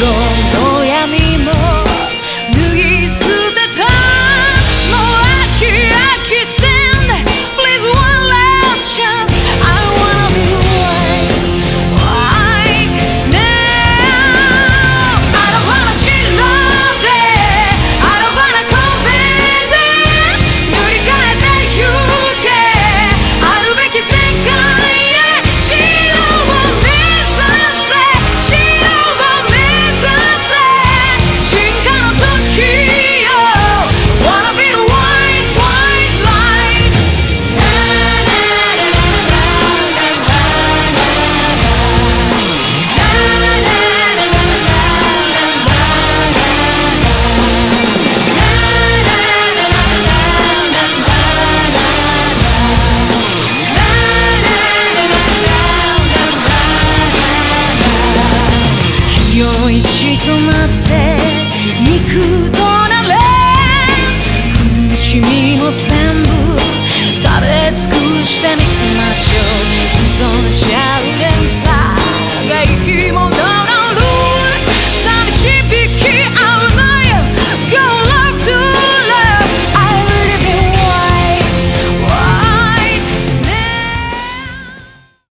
mundo. も全部食べ尽くしてみせましょう。